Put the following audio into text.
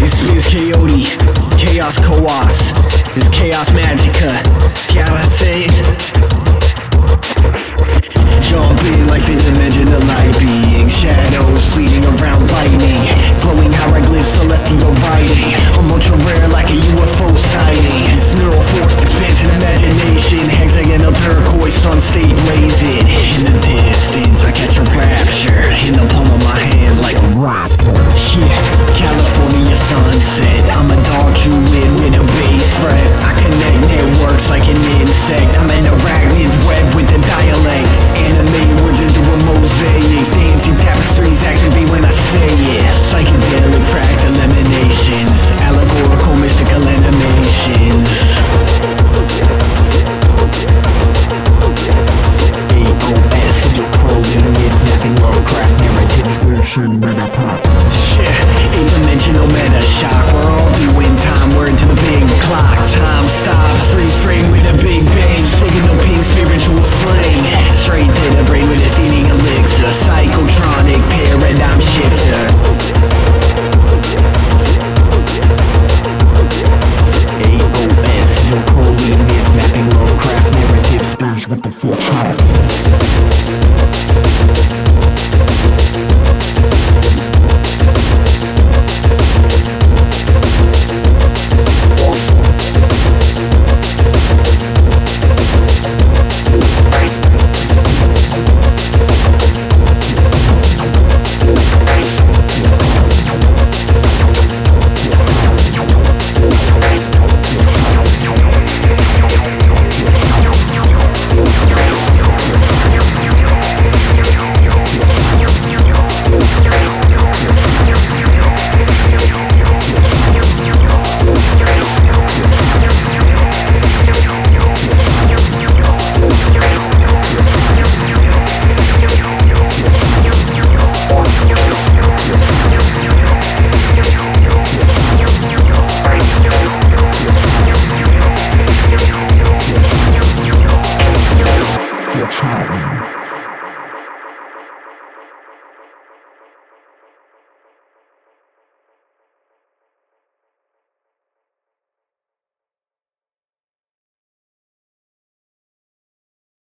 It's is Coyote, Chaos Kawas, it's Kaos Magicka, gotta say Shit, eight dimensional meta shock. We're all due time, we're into the big clock. Time stops, freeze frame with a big bang. Signal ping, spiritual slang. Straight to the brain with a eating elixir. Psychotronic paradigm shifter. AOS, no cold myth, mapping Lovecraft narratives, with the full tribe. 冲！